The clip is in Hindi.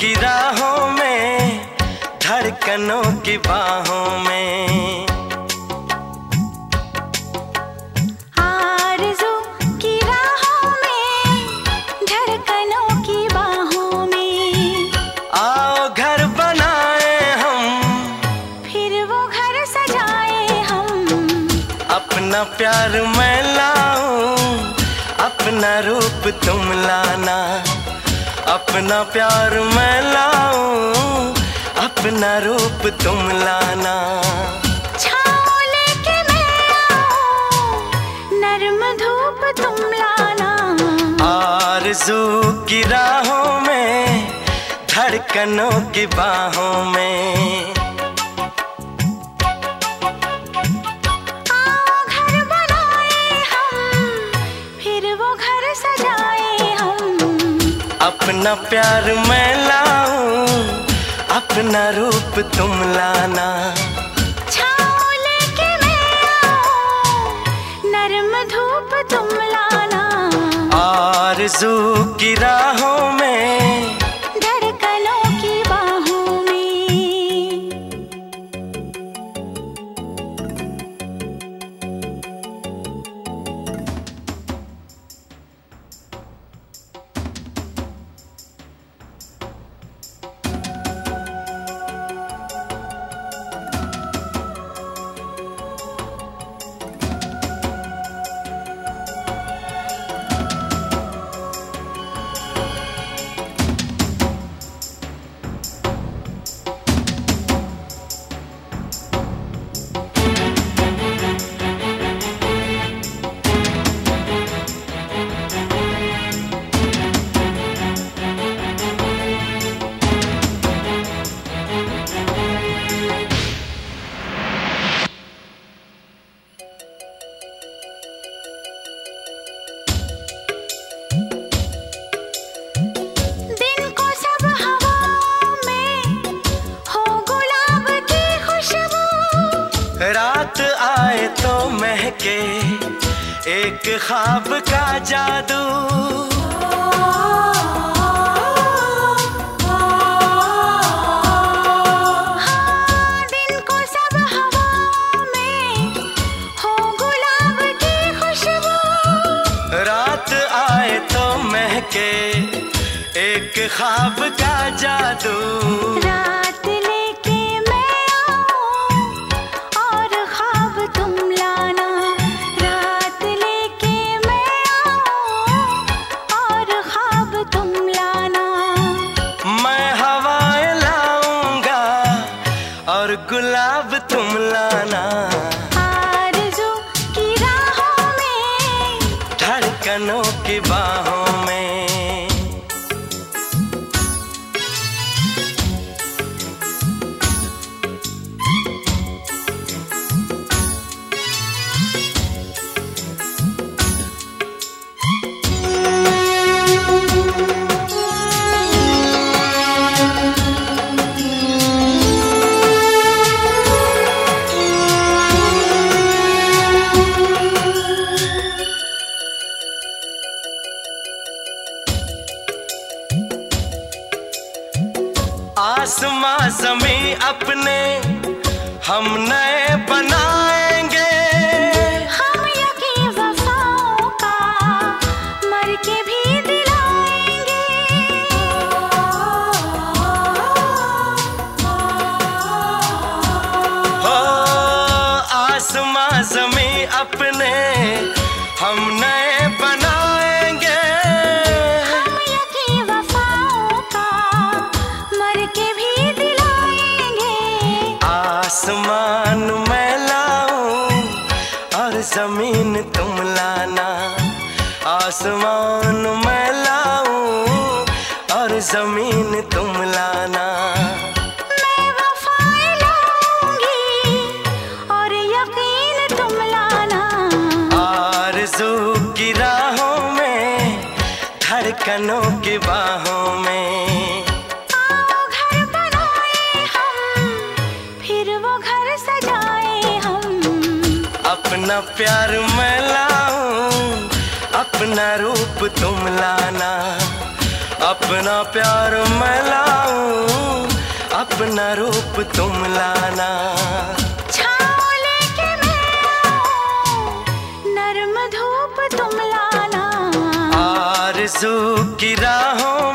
की राहों में धड़कनों की बाहों में। आरज़ू में धड़कनों की बाहों में। आओ घर बनाए हम फिर वो घर सजाए हम। अपना प्यार मैं लाऊं अपना रूप तुम लाना। अपना प्यार मैं लाऊं अपना रूप तुम लाना। छाँव लेके मैं आऊँ नर्म धूप तुम लाना। आरज़ू की राहों में धड़कनों की बाहों में। अपना प्यार मैं लाऊं अपना रूप तुम लाना। छाँव लेके मैं आऊँ नर्म धूप तुम लाना। आरज़ू की राहों में रात आए तो महके एक ख्वाब का जादू। हाँ, दिन को सब हवाओं में हो गुलाब की खुशबू। रात आए तो महके एक ख्वाब का जादू। गुलाब तुम लाना। आरज़ू की राहों में धड़कनों की बाहों आसमां जमी अपने हम नए बनाएँगे। हम यकीन वफाओं का मर के भी दिलाएँगे। हो आसमां जमी अपने हम नए के भी दिलाएँगे। आसमान मैं लाऊं और ज़मीन तुम लाना। आसमान मैं लाऊं और ज़मीन तुम लाना। मैं और यकीन तुम लाना। आरज़ू की राहों में धड़कनों की बाहों में अपना प्यार मैं लाऊं अपना रूप तुम लाना। अपना प्यार मैं लाऊं अपना रूप तुम लाना। मैं नर्म धूप तुम लाना। आरज़ू की राहों